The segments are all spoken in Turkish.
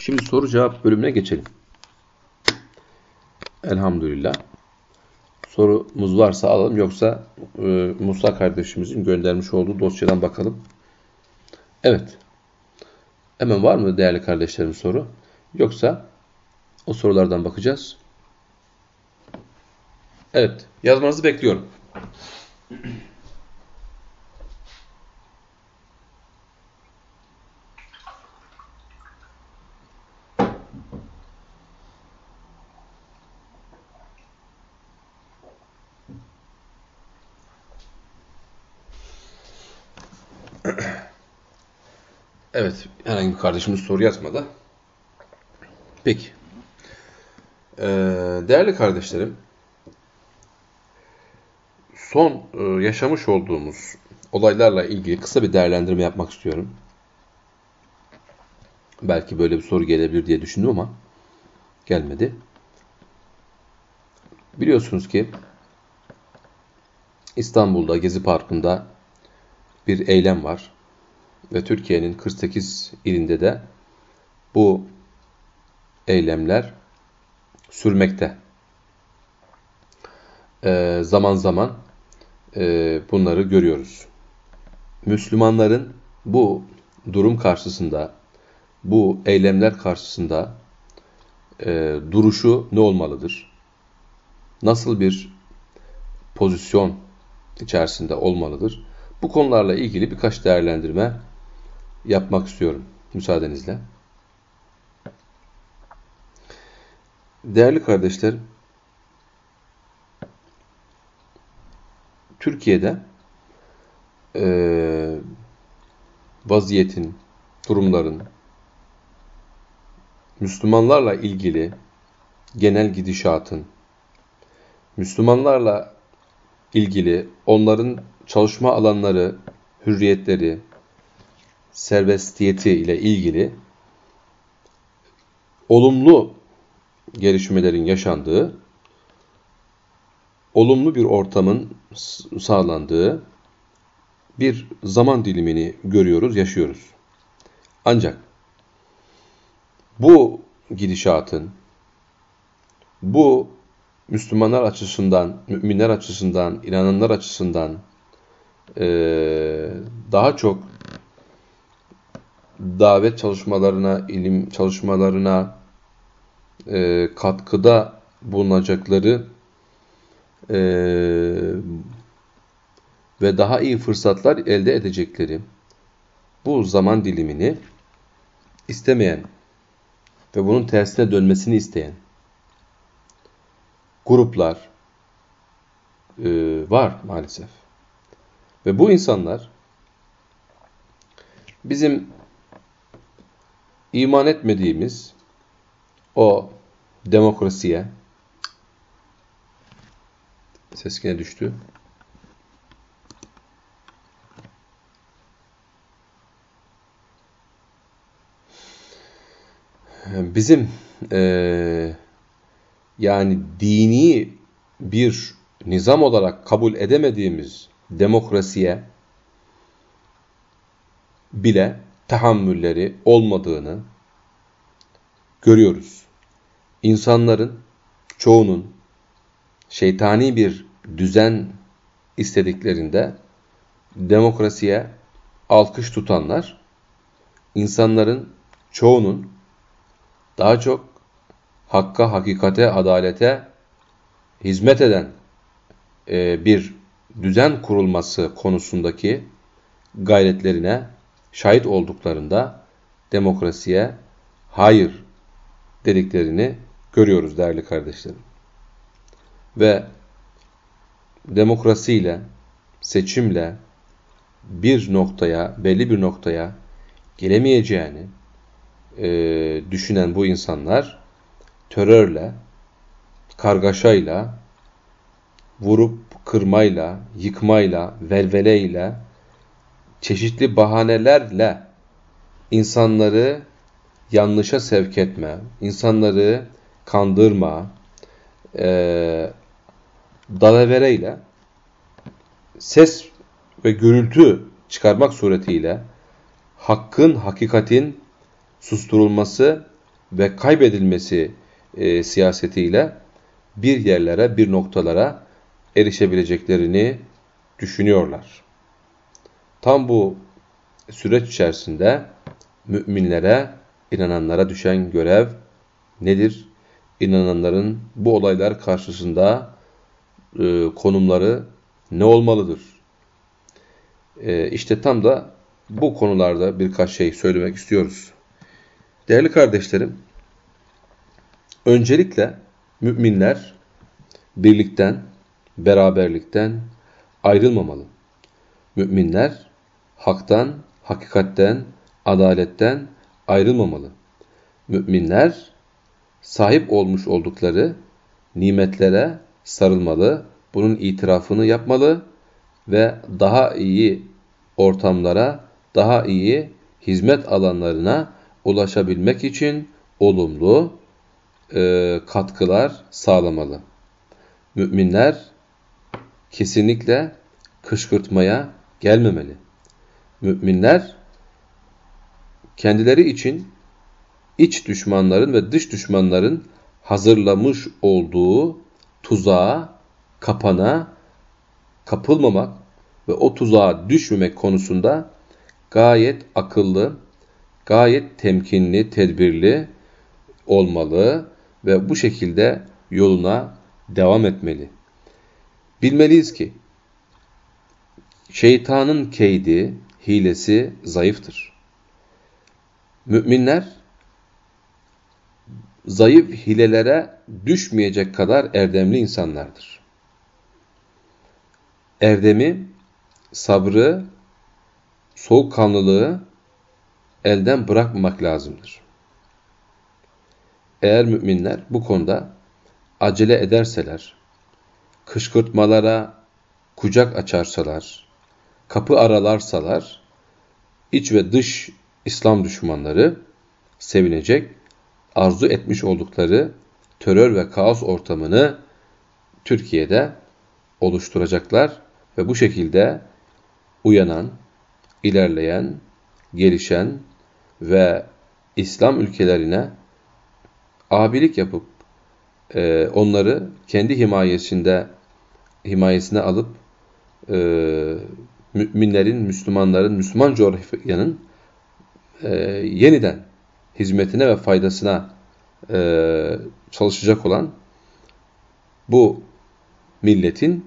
Şimdi soru cevap bölümüne geçelim. Elhamdülillah. Sorumuz varsa alalım yoksa e, Musa kardeşimizin göndermiş olduğu dosyadan bakalım. Evet. Hemen var mı değerli kardeşlerim soru? Yoksa o sorulardan bakacağız. Evet. Yazmanızı bekliyorum. Evet, herhangi bir kardeşimiz soru yazmadı. Peki. Ee, değerli kardeşlerim, son e, yaşamış olduğumuz olaylarla ilgili kısa bir değerlendirme yapmak istiyorum. Belki böyle bir soru gelebilir diye düşündüm ama gelmedi. Biliyorsunuz ki İstanbul'da Gezi Parkı'nda bir eylem var ve Türkiye'nin 48 ilinde de bu eylemler sürmekte. Ee, zaman zaman e, bunları görüyoruz. Müslümanların bu durum karşısında, bu eylemler karşısında e, duruşu ne olmalıdır? Nasıl bir pozisyon içerisinde olmalıdır? Bu konularla ilgili birkaç değerlendirme yapmak istiyorum müsaadenizle. Değerli kardeşler, Türkiye'de e, vaziyetin, durumların, Müslümanlarla ilgili genel gidişatın, Müslümanlarla ilgili onların çalışma alanları, hürriyetleri, serbestiyeti ile ilgili olumlu gelişmelerin yaşandığı, olumlu bir ortamın sağlandığı bir zaman dilimini görüyoruz, yaşıyoruz. Ancak bu gidişatın, bu Müslümanlar açısından, müminler açısından, inananlar açısından daha çok davet çalışmalarına, ilim çalışmalarına e, katkıda bulunacakları e, ve daha iyi fırsatlar elde edecekleri bu zaman dilimini istemeyen ve bunun tersine dönmesini isteyen gruplar e, var maalesef. Ve bu insanlar bizim iman etmediğimiz o demokrasiye ses yine düştü. Bizim e, yani dini bir nizam olarak kabul edemediğimiz demokrasiye bile tahammülleri olmadığını görüyoruz. İnsanların çoğunun şeytani bir düzen istediklerinde demokrasiye alkış tutanlar, insanların çoğunun daha çok hakka, hakikate, adalete hizmet eden e, bir düzen kurulması konusundaki gayretlerine şahit olduklarında demokrasiye hayır dediklerini görüyoruz değerli kardeşlerim. Ve demokrasiyle, seçimle bir noktaya, belli bir noktaya gelemeyeceğini e, düşünen bu insanlar terörle, kargaşayla, vurup kırmayla, yıkmayla, velveleyle çeşitli bahanelerle insanları yanlışa sevk etme, insanları kandırma, e, dalavereyle ses ve gürültü çıkarmak suretiyle hakkın, hakikatin susturulması ve kaybedilmesi e, siyasetiyle bir yerlere, bir noktalara erişebileceklerini düşünüyorlar. Tam bu süreç içerisinde müminlere, inananlara düşen görev nedir? İnananların bu olaylar karşısında e, konumları ne olmalıdır? E, işte tam da bu konularda birkaç şey söylemek istiyoruz. Değerli kardeşlerim, öncelikle müminler birlikten, beraberlikten ayrılmamalı. Müminler haktan, hakikatten, adaletten ayrılmamalı. Müminler sahip olmuş oldukları nimetlere sarılmalı, bunun itirafını yapmalı ve daha iyi ortamlara, daha iyi hizmet alanlarına ulaşabilmek için olumlu e, katkılar sağlamalı. Müminler kesinlikle kışkırtmaya gelmemeli. Müminler kendileri için iç düşmanların ve dış düşmanların hazırlamış olduğu tuzağa, kapana kapılmamak ve o tuzağa düşmemek konusunda gayet akıllı, gayet temkinli, tedbirli olmalı ve bu şekilde yoluna devam etmeli. Bilmeliyiz ki şeytanın keydi, hilesi zayıftır. Müminler zayıf hilelere düşmeyecek kadar erdemli insanlardır. Erdemi, sabrı, soğukkanlılığı elden bırakmamak lazımdır. Eğer müminler bu konuda acele ederseler, kışkırtmalara kucak açarsalar, kapı aralarsalar, iç ve dış İslam düşmanları sevinecek, arzu etmiş oldukları terör ve kaos ortamını Türkiye'de oluşturacaklar ve bu şekilde uyanan, ilerleyen, gelişen ve İslam ülkelerine abilik yapıp e, onları kendi himayesinde himayesine alıp e, müminlerin, Müslümanların, Müslüman coğrafyanın e, yeniden hizmetine ve faydasına e, çalışacak olan bu milletin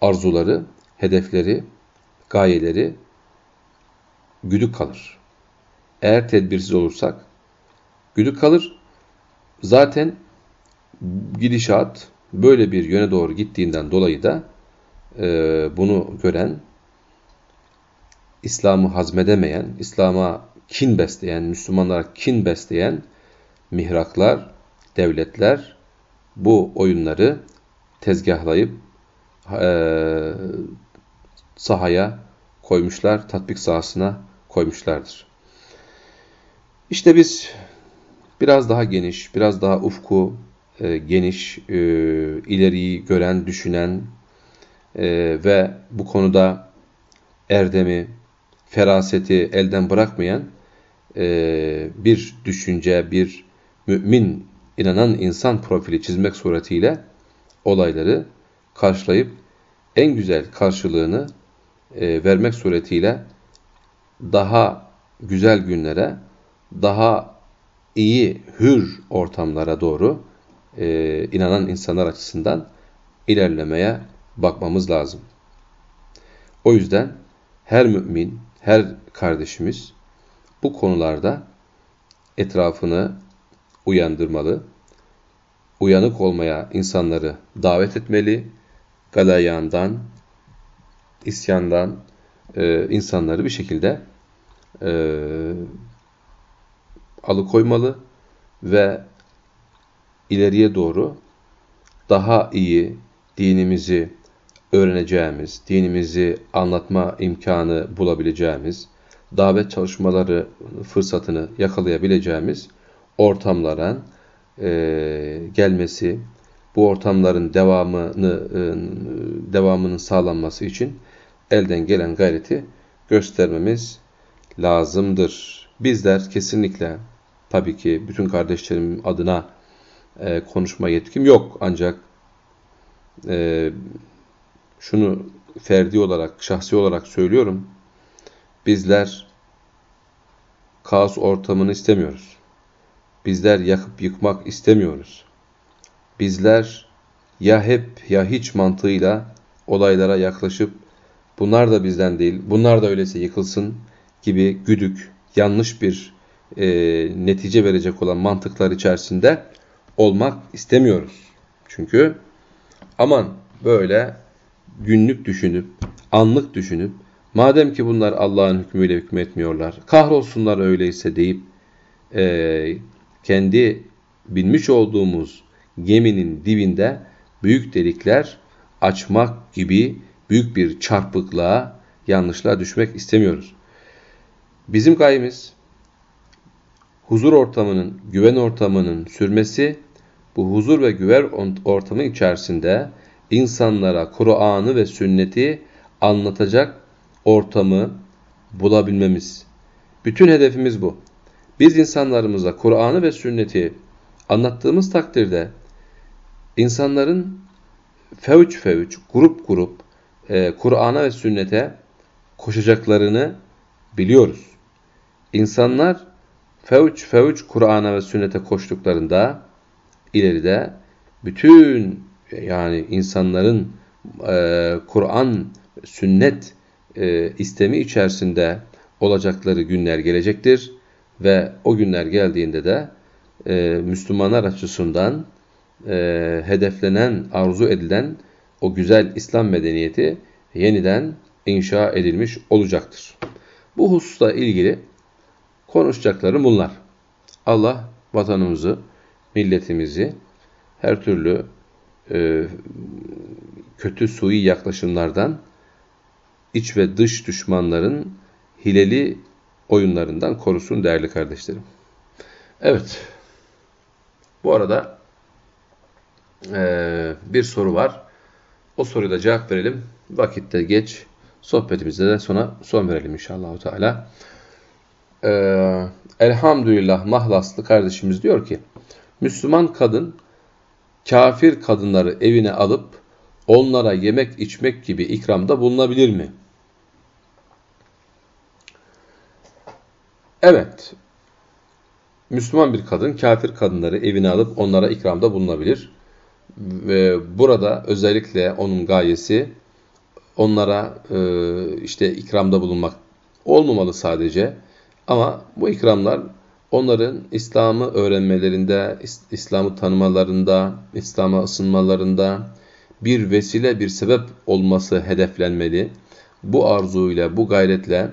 arzuları, hedefleri, gayeleri güdük kalır. Eğer tedbirsiz olursak güdük kalır. Zaten gidişat böyle bir yöne doğru gittiğinden dolayı da e, bunu gören, İslam'ı hazmedemeyen, İslam'a kin besleyen, Müslümanlara kin besleyen mihraklar, devletler bu oyunları tezgahlayıp e, sahaya koymuşlar, tatbik sahasına koymuşlardır. İşte biz biraz daha geniş, biraz daha ufku e, geniş, e, ileriyi gören, düşünen e, ve bu konuda erdemi, feraseti elden bırakmayan bir düşünce, bir mümin, inanan insan profili çizmek suretiyle olayları karşılayıp en güzel karşılığını vermek suretiyle daha güzel günlere, daha iyi, hür ortamlara doğru e, inanan insanlar açısından ilerlemeye bakmamız lazım. O yüzden her mümin, her kardeşimiz bu konularda etrafını uyandırmalı, uyanık olmaya insanları davet etmeli, galayandan, isyandan e, insanları bir şekilde e, alıkoymalı ve ileriye doğru daha iyi dinimizi öğreneceğimiz, dinimizi anlatma imkanı bulabileceğimiz, davet çalışmaları fırsatını yakalayabileceğimiz ortamlara e, gelmesi, bu ortamların devamını e, devamının sağlanması için elden gelen gayreti göstermemiz lazımdır. Bizler kesinlikle tabii ki bütün kardeşlerim adına e, konuşma yetkim yok. Ancak e, şunu ferdi olarak, şahsi olarak söylüyorum. Bizler kaos ortamını istemiyoruz. Bizler yakıp yıkmak istemiyoruz. Bizler ya hep ya hiç mantığıyla olaylara yaklaşıp bunlar da bizden değil, bunlar da öyleyse yıkılsın gibi güdük, yanlış bir e, netice verecek olan mantıklar içerisinde olmak istemiyoruz. Çünkü aman böyle günlük düşünüp, anlık düşünüp, madem ki bunlar Allah'ın hükmüyle hükmetmiyorlar, kahrolsunlar öyleyse deyip e, kendi bilmiş olduğumuz geminin dibinde büyük delikler açmak gibi büyük bir çarpıklığa, yanlışlığa düşmek istemiyoruz. Bizim gayemiz huzur ortamının, güven ortamının sürmesi, bu huzur ve güven ortamı içerisinde insanlara Kur'an'ı ve sünneti anlatacak ortamı bulabilmemiz. Bütün hedefimiz bu. Biz insanlarımıza Kur'an'ı ve sünneti anlattığımız takdirde insanların fevç fevç, grup grup e, Kur'an'a ve sünnete koşacaklarını biliyoruz. İnsanlar fevç fevç Kur'an'a ve sünnete koştuklarında ileride bütün yani insanların e, Kur'an, sünnet e, istemi içerisinde olacakları günler gelecektir ve o günler geldiğinde de e, Müslümanlar açısından e, hedeflenen, arzu edilen o güzel İslam medeniyeti yeniden inşa edilmiş olacaktır. Bu hususla ilgili konuşacaklarım bunlar. Allah vatanımızı, milletimizi her türlü e, kötü sui yaklaşımlardan, iç ve dış düşmanların hileli oyunlarından korusun değerli kardeşlerim. Evet, bu arada e, bir soru var. O soruyla cevap verelim. Vakitte geç. Sohbetimize de sona son verelim inşallah. Teala. Ee, elhamdülillah mahlaslı kardeşimiz diyor ki Müslüman kadın kafir kadınları evine alıp onlara yemek içmek gibi ikramda bulunabilir mi? Evet. Müslüman bir kadın kafir kadınları evine alıp onlara ikramda bulunabilir. Ve burada özellikle onun gayesi onlara e, işte ikramda bulunmak olmamalı sadece. Ama bu ikramlar onların İslam'ı öğrenmelerinde, İslam'ı tanımalarında, İslam'a ısınmalarında bir vesile, bir sebep olması hedeflenmeli. Bu arzuyla, bu gayretle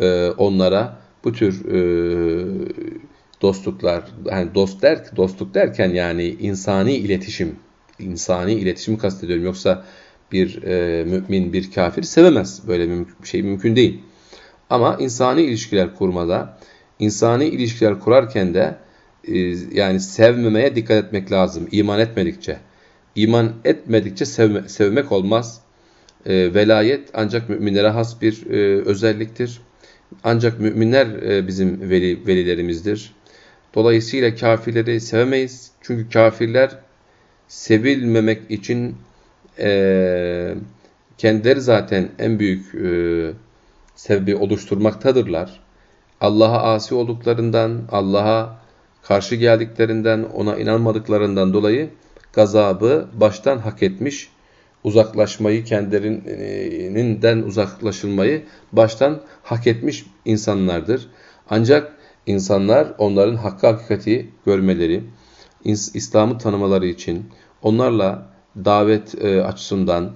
e, onlara bu tür e, dostluklar, yani dost der, dostluk derken yani insani iletişim, insani iletişimi kastediyorum. Yoksa bir e, mümin, bir kafir sevemez. Böyle bir şey mümkün değil. Ama insani ilişkiler kurmada, insani ilişkiler kurarken de e, yani sevmemeye dikkat etmek lazım. İman etmedikçe. İman etmedikçe sevme, sevmek olmaz. E, velayet ancak müminlere has bir e, özelliktir. Ancak müminler e, bizim veli, velilerimizdir. Dolayısıyla kafirleri sevemeyiz. Çünkü kafirler sevilmemek için e, kendileri zaten en büyük e, sebebi oluşturmaktadırlar. Allah'a asi olduklarından, Allah'a karşı geldiklerinden, ona inanmadıklarından dolayı gazabı baştan hak etmiş, uzaklaşmayı, kendilerinden uzaklaşılmayı baştan hak etmiş insanlardır. Ancak insanlar onların hakkı hakikati görmeleri, İslam'ı tanımaları için onlarla davet e, açısından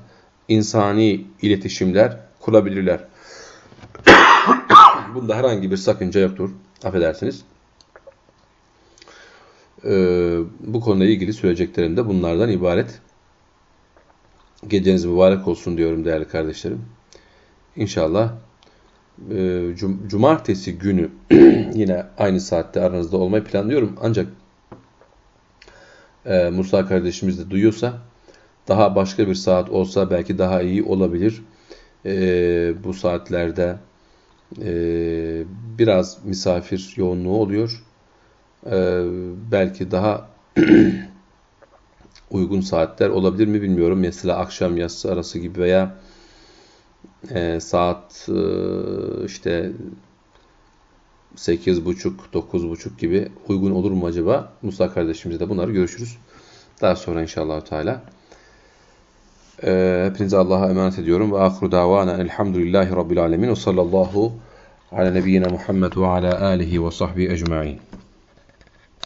insani iletişimler kurabilirler. Bunda herhangi bir sakınca yoktur. Affedersiniz. Ee, bu konuyla ilgili söyleyeceklerim de bunlardan ibaret. Geceniz mübarek olsun diyorum değerli kardeşlerim. İnşallah e, cum cumartesi günü yine aynı saatte aranızda olmayı planlıyorum. Ancak e, Musa kardeşimiz de duyuyorsa daha başka bir saat olsa belki daha iyi olabilir. E, bu saatlerde biraz misafir yoğunluğu oluyor. e, belki daha uygun saatler olabilir mi bilmiyorum. Mesela akşam yatsı arası gibi veya e, saat e, işte 8.30 9.30 gibi uygun olur mu acaba? Musa kardeşimizle bunları görüşürüz. Daha sonra inşallah Teala. E, hepinize Allah'a emanet ediyorum. Ve ahru davana elhamdülillahi rabbil alemin. Ve sallallahu ala nebiyyina Muhammed ve ala alihi ve sahbihi ecma'in.